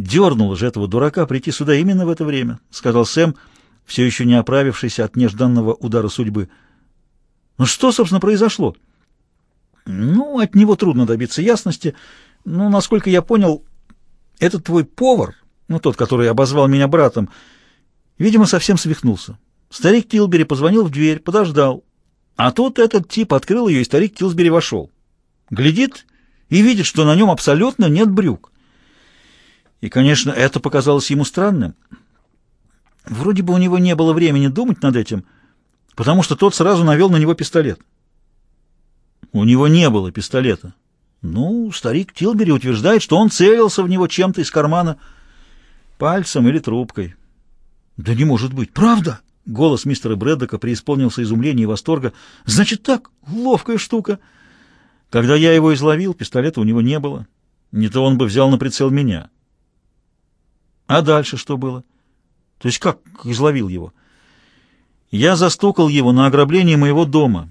Дернуло же этого дурака прийти сюда именно в это время, — сказал Сэм, все еще не оправившийся от нежданного удара судьбы. Ну что, собственно, произошло? Ну, от него трудно добиться ясности. Ну, насколько я понял, этот твой повар, ну, тот, который обозвал меня братом, видимо, совсем свихнулся. Старик Тилбери позвонил в дверь, подождал. А тут этот тип открыл ее, и старик Тилсбери вошел. Глядит и видит, что на нем абсолютно нет брюк. И, конечно, это показалось ему странным. Вроде бы у него не было времени думать над этим, потому что тот сразу навел на него пистолет. У него не было пистолета. Ну, старик Тилбери утверждает, что он целился в него чем-то из кармана, пальцем или трубкой. Да не может быть, правда? Голос мистера Брэддока преисполнился изумления и восторга. Значит так, ловкая штука. Когда я его изловил, пистолета у него не было. Не то он бы взял на прицел меня. А дальше что было? То есть как изловил его? Я застукал его на ограблении моего дома.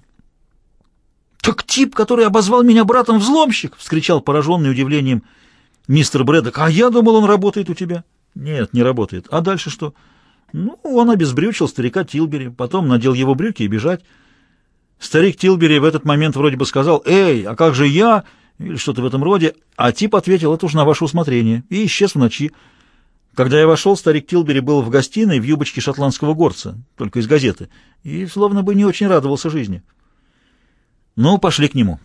«Так тип, который обозвал меня братом взломщик!» — вскричал пораженный удивлением мистер Брэдок. «А я думал, он работает у тебя». «Нет, не работает. А дальше что?» «Ну, он обезбрючил старика Тилбери, потом надел его брюки и бежать». Старик Тилбери в этот момент вроде бы сказал «Эй, а как же я?» или что-то в этом роде, а тип ответил «Это уж на ваше усмотрение» и исчез в ночи. Когда я вошел, старик Тилбери был в гостиной в юбочке шотландского горца, только из газеты, и словно бы не очень радовался жизни. Ну, пошли к нему.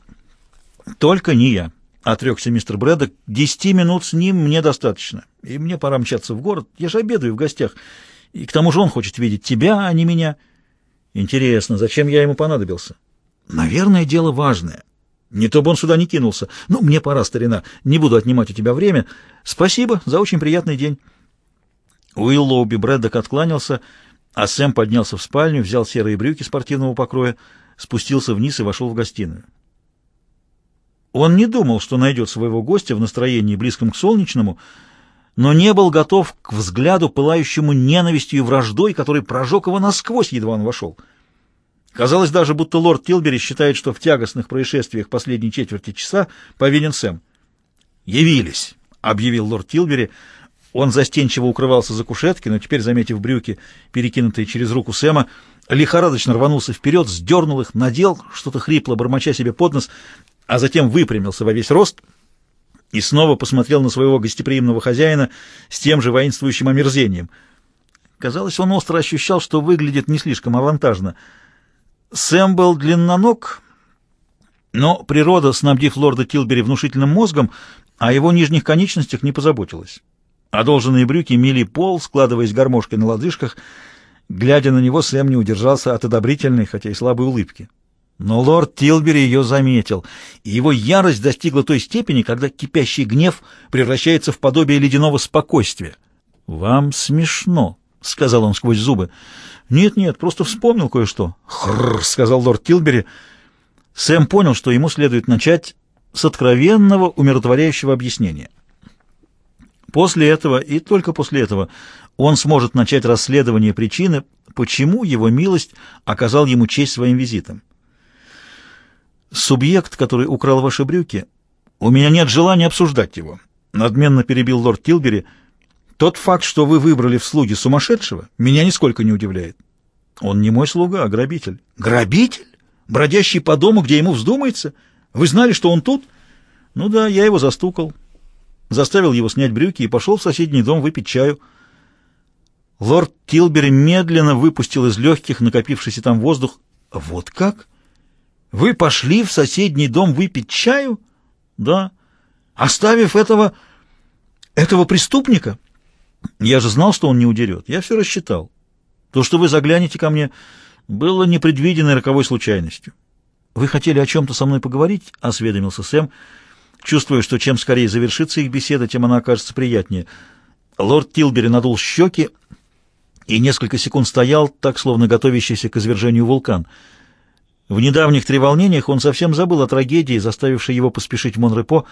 Только не я, — отрекся мистер Брэддок. Десяти минут с ним мне достаточно, и мне пора мчаться в город. Я же обедаю в гостях, и к тому же он хочет видеть тебя, а не меня. Интересно, зачем я ему понадобился? Наверное, дело важное. Не то бы он сюда не кинулся. Ну, мне пора, старина, не буду отнимать у тебя время. Спасибо за очень приятный день. Уиллоуби Брэддок откланялся, а Сэм поднялся в спальню, взял серые брюки спортивного покроя, спустился вниз и вошел в гостиную. Он не думал, что найдет своего гостя в настроении, близком к солнечному, но не был готов к взгляду, пылающему ненавистью и враждой, который прожег его насквозь, едва он вошел. Казалось даже, будто лорд Тилбери считает, что в тягостных происшествиях последней четверти часа повинен Сэм. «Явились!» — объявил лорд Тилбери — он застенчиво укрывался за кушетки, но теперь, заметив брюки, перекинутые через руку Сэма, лихорадочно рванулся вперед, сдернул их, надел, что-то хрипло, бормоча себе под нос, а затем выпрямился во весь рост и снова посмотрел на своего гостеприимного хозяина с тем же воинствующим омерзением. Казалось, он остро ощущал, что выглядит не слишком авантажно. Сэм был длинноног, но природа, снабдив лорда Тилбери внушительным мозгом, о его нижних конечностях не позаботилась. Одолженные брюки мили пол, складываясь гармошкой на лодыжках. Глядя на него, Сэм не удержался от одобрительной, хотя и слабой улыбки. Но лорд Тилбери ее заметил, и его ярость достигла той степени, когда кипящий гнев превращается в подобие ледяного спокойствия. «Вам смешно», — сказал он сквозь зубы. «Нет-нет, просто вспомнил кое-что». «Хрррр», — сказал лорд Тилбери. Сэм понял, что ему следует начать с откровенного умиротворяющего объяснения. После этого и только после этого он сможет начать расследование причины, почему его милость оказал ему честь своим визитом. «Субъект, который украл ваши брюки, у меня нет желания обсуждать его», — надменно перебил лорд Тилбери. «Тот факт, что вы выбрали в слуги сумасшедшего, меня нисколько не удивляет. Он не мой слуга, а грабитель». «Грабитель? Бродящий по дому, где ему вздумается? Вы знали, что он тут?» «Ну да, я его застукал заставил его снять брюки и пошел в соседний дом выпить чаю. Лорд Тилбери медленно выпустил из легких накопившийся там воздух. «Вот как? Вы пошли в соседний дом выпить чаю?» «Да. Оставив этого... этого преступника?» «Я же знал, что он не удерет. Я все рассчитал. То, что вы заглянете ко мне, было непредвиденной роковой случайностью». «Вы хотели о чем-то со мной поговорить?» — осведомился Сэм чувствуя, что чем скорее завершится их беседа, тем она окажется приятнее. Лорд Тилбери надул щеки и несколько секунд стоял, так словно готовящийся к извержению вулкан. В недавних треволнениях он совсем забыл о трагедии, заставившей его поспешить в Монрепо.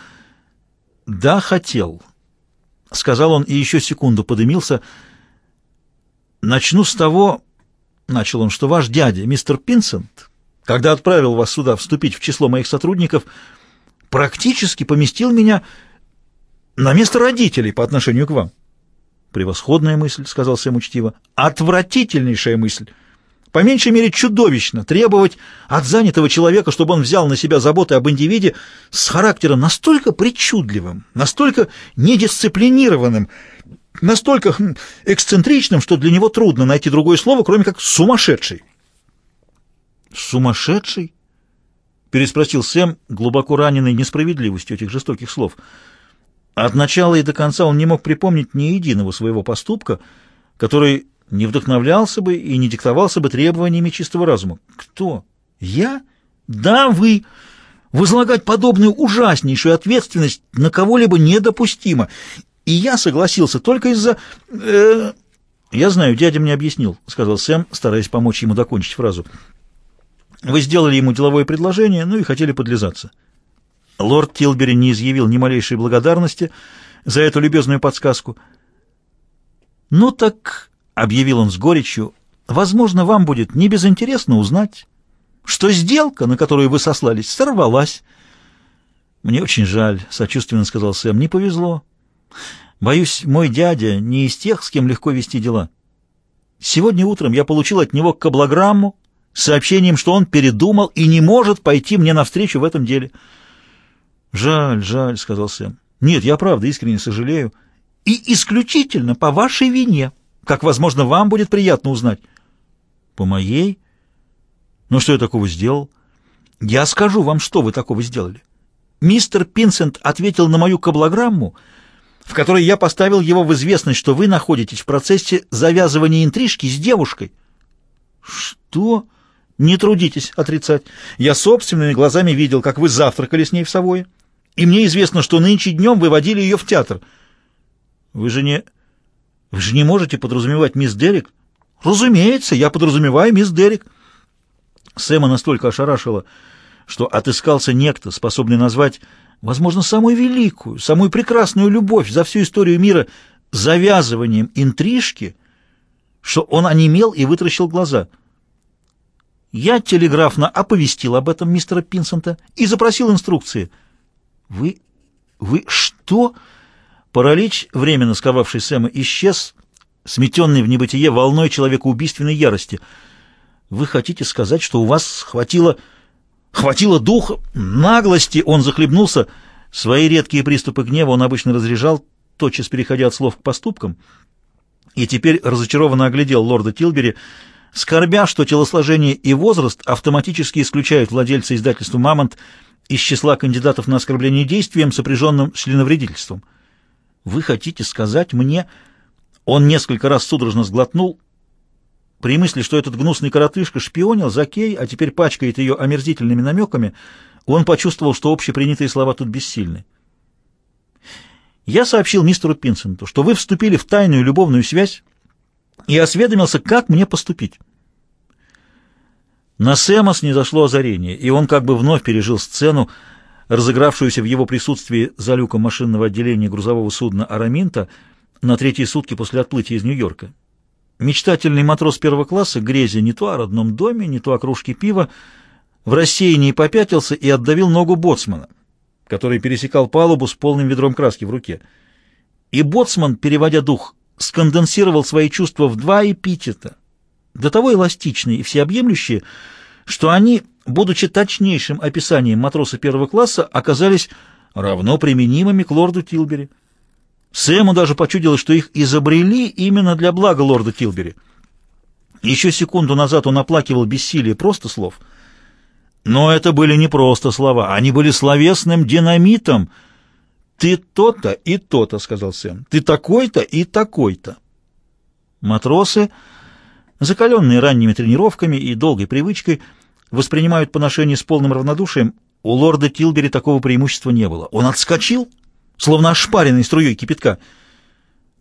«Да, хотел», — сказал он и еще секунду подымился. «Начну с того», — начал он, — «что ваш дядя, мистер Пинсент, когда отправил вас сюда вступить в число моих сотрудников, — практически поместил меня... на место родителей по отношению к вам. Превосходная мысль, сказал Сэм учтиво. Отвратительнейшая мысль. По меньшей мере чудовищно требовать от занятого человека, чтобы он взял на себя заботы об индивиде с характером настолько причудливым, настолько недисциплинированным, настолько хм, эксцентричным, что для него трудно найти другое слово, кроме как «сумасшедший». «Сумасшедший?» — переспросил Сэм, глубоко раненый несправедливостью этих жестоких слов. От начала и до конца он не мог припомнить ни единого своего поступка, который не вдохновлялся бы и не диктовался бы требованиями чистого разума. Кто? Я? Да, вы. Возлагать подобную ужаснейшую ответственность на кого-либо недопустимо. И я согласился только из-за... Э... Я знаю, дядя мне объяснил, сказал Сэм, стараясь помочь ему докончить фразу. Вы сделали ему деловое предложение, ну и хотели подлизаться. Лорд Тилбери не изъявил ни малейшей благодарности за эту любезную подсказку. «Ну так — объявил он с горечью, — возможно, вам будет не безинтересно узнать, что сделка, на которую вы сослались, сорвалась. Мне очень жаль, — сочувственно сказал Сэм, — не повезло. Боюсь, мой дядя не из тех, с кем легко вести дела. Сегодня утром я получил от него каблограмму сообщением, что он передумал и не может пойти мне навстречу в этом деле. «Жаль, жаль», — сказал Сэм. «Нет, я правда искренне сожалею. И исключительно по вашей вине» как, возможно, вам будет приятно узнать. По моей? Ну, что я такого сделал? Я скажу вам, что вы такого сделали. Мистер Пинсент ответил на мою каблограмму, в которой я поставил его в известность, что вы находитесь в процессе завязывания интрижки с девушкой. Что? Не трудитесь отрицать. Я собственными глазами видел, как вы завтракали с ней в Савое, и мне известно, что нынче днем вы водили ее в театр. Вы же не... Вы же не можете подразумевать мисс Дерек? Разумеется, я подразумеваю мисс Дерек. Сэма настолько ошарашила, что отыскался некто, способный назвать, возможно, самую великую, самую прекрасную любовь за всю историю мира завязыванием интрижки, что он онемел и вытращил глаза. Я телеграфно оповестил об этом мистера Пинсента и запросил инструкции. «Вы... вы что?» Паралич, временно сковавший Сэма, исчез, сметенный в небытие волной человекоубийственной ярости. «Вы хотите сказать, что у вас хватило... хватило духа, наглости?» Он захлебнулся. Свои редкие приступы гнева он обычно разряжал, тотчас переходя от слов к поступкам, и теперь разочарованно оглядел лорда Тилбери, скорбя, что телосложение и возраст автоматически исключают владельца издательства «Мамонт» из числа кандидатов на оскорбление действием, сопряженным с членовредительством. Вы хотите сказать мне...» Он несколько раз судорожно сглотнул, при мысли, что этот гнусный коротышка шпионил за Кей, а теперь пачкает ее омерзительными намеками, он почувствовал, что общепринятые слова тут бессильны. «Я сообщил мистеру Пинсенту, что вы вступили в тайную любовную связь и осведомился, как мне поступить». На Сэма снизошло озарение, и он как бы вновь пережил сцену, разыгравшуюся в его присутствии за люком машинного отделения грузового судна «Араминта» на третьи сутки после отплытия из Нью-Йорка. Мечтательный матрос первого класса, грезя не то о родном доме, не то о кружке пива, в рассеянии попятился и отдавил ногу боцмана, который пересекал палубу с полным ведром краски в руке. И боцман, переводя дух, сконденсировал свои чувства в два эпитета, до того эластичные и всеобъемлющие, что они будучи точнейшим описанием матроса первого класса, оказались равно применимыми к лорду Тилбери. Сэму даже почудилось, что их изобрели именно для блага лорда Тилбери. Еще секунду назад он оплакивал бессилие просто слов. Но это были не просто слова, они были словесным динамитом. «Ты то-то и то-то», — сказал Сэм. «Ты такой-то и такой-то». Матросы, закаленные ранними тренировками и долгой привычкой, — воспринимают поношение с полным равнодушием, у лорда Тилбери такого преимущества не было. Он отскочил, словно ошпаренный струей кипятка —